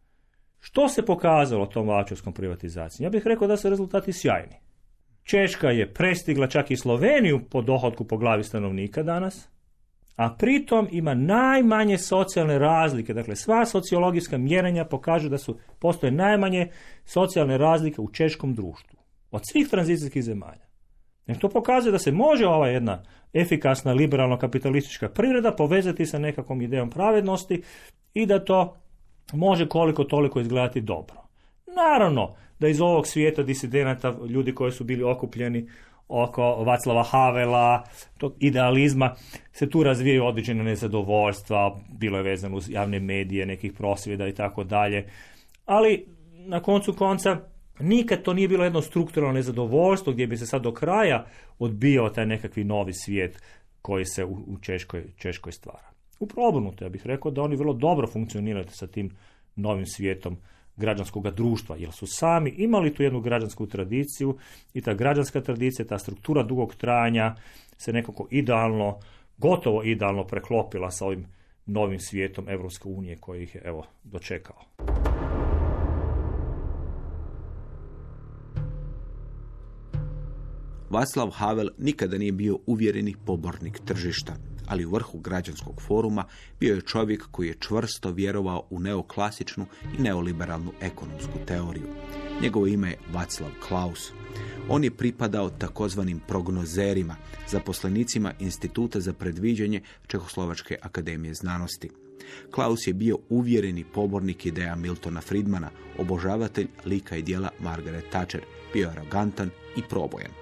Što se pokazalo tom voucherskom privatizacijom? Ja bih rekao da su rezultati sjajni. Češka je prestigla čak i Sloveniju po dohodku po glavi stanovnika danas, a pritom ima najmanje socijalne razlike. Dakle, sva sociologijska mjerenja pokažu da su postoje najmanje socijalne razlike u češkom društvu. Od svih tranzicijskih zemalja. Jer to pokazuje da se može ova jedna efikasna liberalno kapitalistička privreda povezati sa nekakvom idejom pravednosti i da to može koliko toliko izgledati dobro. Naravno da iz ovog svijeta disidenata, ljudi koji su bili okupljeni oko Vaclava Havela, tog idealizma, se tu razvijaju određene nezadovoljstva, bilo je vezano uz javne medije, nekih prosvjeda i tako dalje. Ali na koncu konca nikad to nije bilo jedno strukturalno nezadovoljstvo gdje bi se sad do kraja odbijao taj nekakvi novi svijet koji se u Češkoj, Češkoj stvara. U obrnuto, ja bih rekao da oni vrlo dobro funkcioniraju sa tim novim svijetom građanskog društva, jer su sami imali tu jednu građansku tradiciju i ta građanska tradicija, ta struktura dugog trajanja se nekako idealno, gotovo idealno preklopila sa ovim novim svijetom Evropske unije koji ih je evo dočekao. Václav Havel nikada nije bio uvjereni pobornik tržišta, ali u vrhu građanskog foruma bio je čovjek koji je čvrsto vjerovao u neoklasičnu i neoliberalnu ekonomsku teoriju. Njegovo ime je Václav Klaus. On je pripadao takozvanim prognozerima, zaposlenicima Instituta za predviđanje Čehoslovačke akademije znanosti. Klaus je bio uvjereni pobornik ideja Miltona Friedmana, obožavatelj lika i dijela Margaret Thatcher, bio arogantan i probojan.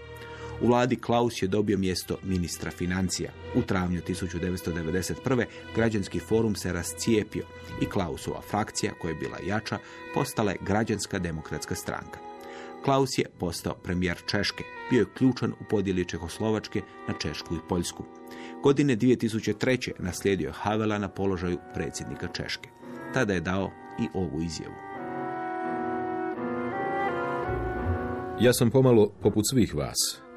U vladi Klaus je dobio mjesto ministra financija. U travnju 1991. građanski forum se rascijepio i Klausova frakcija, koja je bila jača, postala je građanska demokratska stranka. Klaus je postao premijer Češke, bio je ključan u podjeli Čehoslovačke na Češku i Poljsku. Godine 2003. naslijedio je Havela na položaju predsjednika Češke. Tada je dao i ovu izjavu. Ja sam pomalo poput svih vas.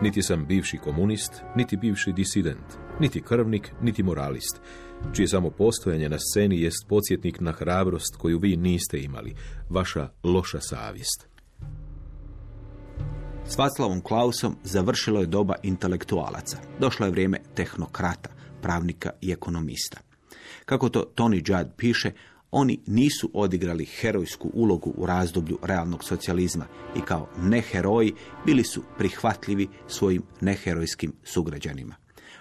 Niti sam bivši komunist, niti bivši disident, niti krvnik, niti moralist, čije samo postojanje na sceni jest podsjetnik na hrabrost koju vi niste imali, vaša loša savjest. S Vaclavom Klausom završilo je doba intelektualaca. Došlo je vrijeme tehnokrata, pravnika i ekonomista. Kako to Tony Judd piše, oni nisu odigrali herojsku ulogu u razdoblju realnog socijalizma i kao neheroji bili su prihvatljivi svojim neherojskim sugrađanima.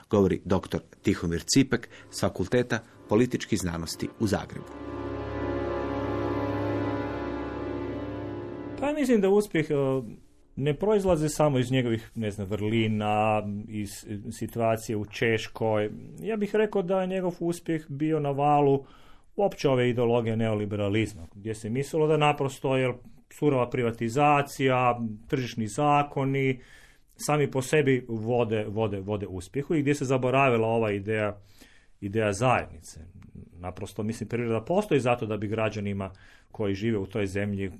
Govori dr. Tihomir Cipek s Fakulteta političkih znanosti u Zagrebu. Pa mislim da uspjeh e, ne proizlazi samo iz njegovih, ne znam, vrlina, iz situacije u Češkoj. Ja bih rekao da je njegov uspjeh bio na valu uopće ove ideologije neoliberalizma, gdje se mislilo da naprosto je surova privatizacija, tržišni zakoni, sami po sebi vode, vode, vode uspjehu i gdje se zaboravila ova ideja, ideja zajednice. Naprosto, mislim, priroda postoji zato da bi građanima koji žive u toj zemlji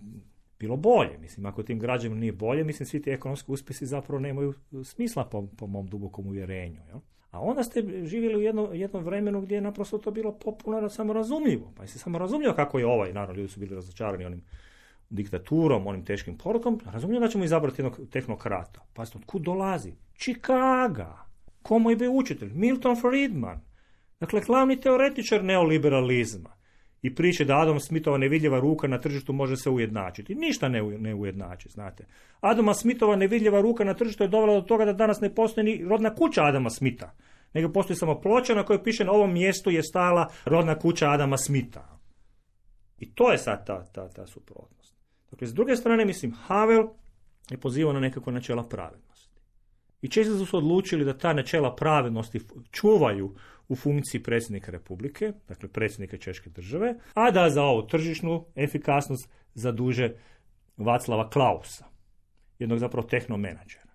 bilo bolje. Mislim, ako tim građanima nije bolje, mislim, svi ti ekonomski uspjesi zapravo nemaju smisla po, po mom dubokom uvjerenju. Jel? A onda ste živjeli u jednom, jednom vremenu gdje je naprosto to bilo popularno samorazumljivo. Pa je se samorazumljivo kako je ovaj, naravno ljudi su bili razočarani onim diktaturom, onim teškim porukom, razumije da ćemo izabrati jednog tehnokrata. Pa od kud dolazi? Čikaga. Komu je bio učitelj? Milton Friedman. Dakle, glavni teoretičar neoliberalizma. I priče da Adam Smithova nevidljiva ruka na tržištu može se ujednačiti. Ništa ne, ne ujednači, znate. Adama Smithova nevidljiva ruka na tržištu je dovela do toga da danas ne postoji ni rodna kuća Adama Smitha. Nego postoji samo ploča na kojoj piše na ovom mjestu je stala rodna kuća Adama Smitha. I to je sad ta, ta, ta suprotnost. Dakle, s druge strane, mislim, Havel je pozivao na nekako načela pravednosti. I često su odlučili da ta načela pravednosti čuvaju u funkciji predsjednika Republike, dakle predsjednika Češke države, a da za ovu tržišnu efikasnost zaduže Vaclava Klausa, jednog zapravo tehnomenadžera.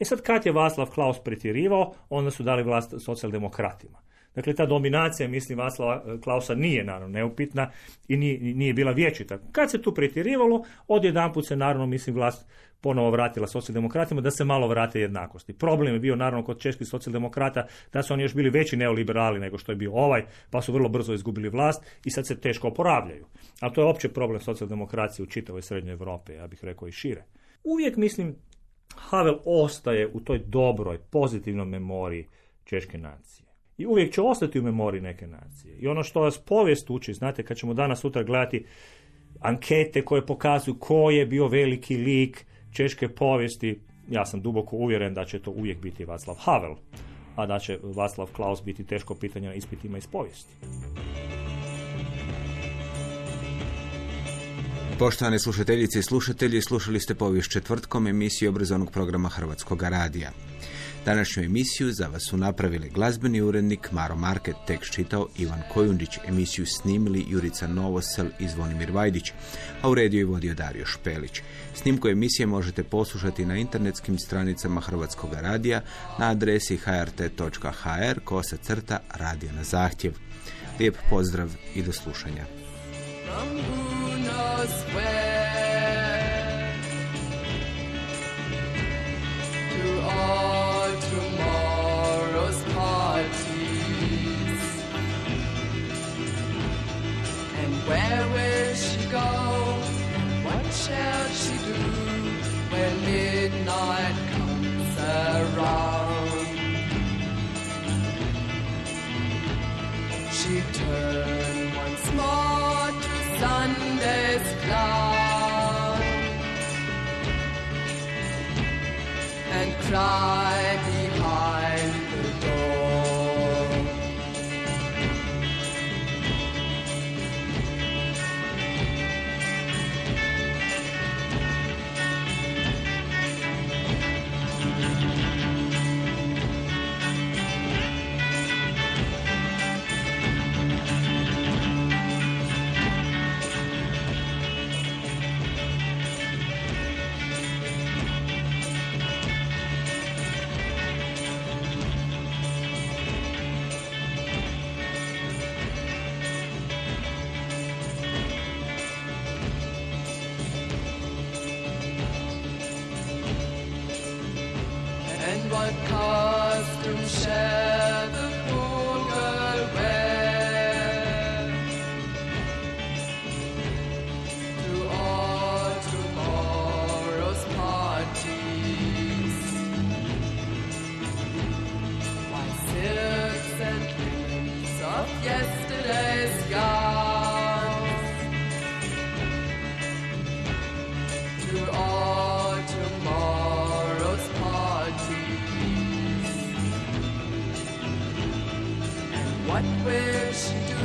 E sad kad je Václav Klaus pretjerivao, onda su dali vlast socijaldemokratima. Dakle, ta dominacija, mislim, Václava e, Klausa nije naravno neupitna i nije, nije bila vječita. Kad se tu pretjerivalo, odjedanput se naravno, mislim, vlast ponovo vratila socijaldemokratima da se malo vrate jednakosti. Problem je bio naravno kod čeških socijaldemokrata da su oni još bili veći neoliberali nego što je bio ovaj, pa su vrlo brzo izgubili vlast i sad se teško oporavljaju. A to je opće problem socijaldemokracije u čitavoj srednjoj Europi, ja bih rekao i šire. Uvijek, mislim, Havel ostaje u toj dobroj, pozitivnoj memoriji češke nacije. I uvijek će ostati u memoriji neke nacije. I ono što vas povijest uči, znate, kad ćemo danas sutra gledati ankete koje pokazuju ko je bio veliki lik češke povijesti, ja sam duboko uvjeren da će to uvijek biti Václav Havel, a da će Václav Klaus biti teško pitanje na ispitima iz povijesti. Poštovane slušateljice i slušatelji, slušali ste povijest četvrtkom emisiju obrazovnog programa Hrvatskog radija. Današnju emisiju za vas su napravili glazbeni urednik Maro Market, tekst čitao Ivan Kojundić, emisiju snimili Jurica Novosel i Zvonimir Vajdić, a u rediju je vodio Dario Špelić. Snimku emisije možete poslušati na internetskim stranicama Hrvatskog radija na adresi hrt.hr kosa crta radio na zahtjev. Lijep pozdrav i do slušanja. Where will she go? What shall she do when midnight comes around? She turned once more to Sunday's cloud and cry what will she do?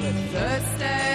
With Thursday's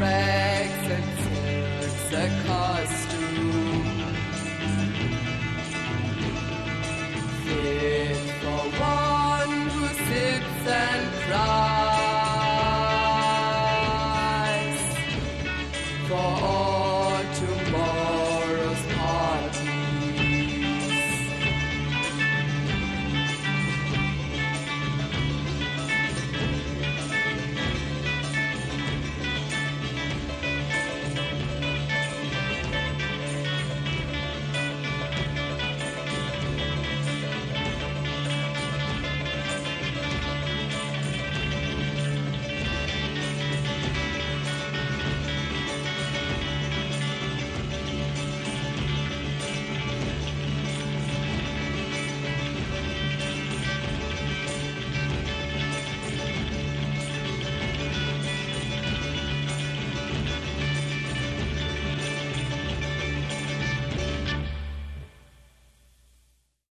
red.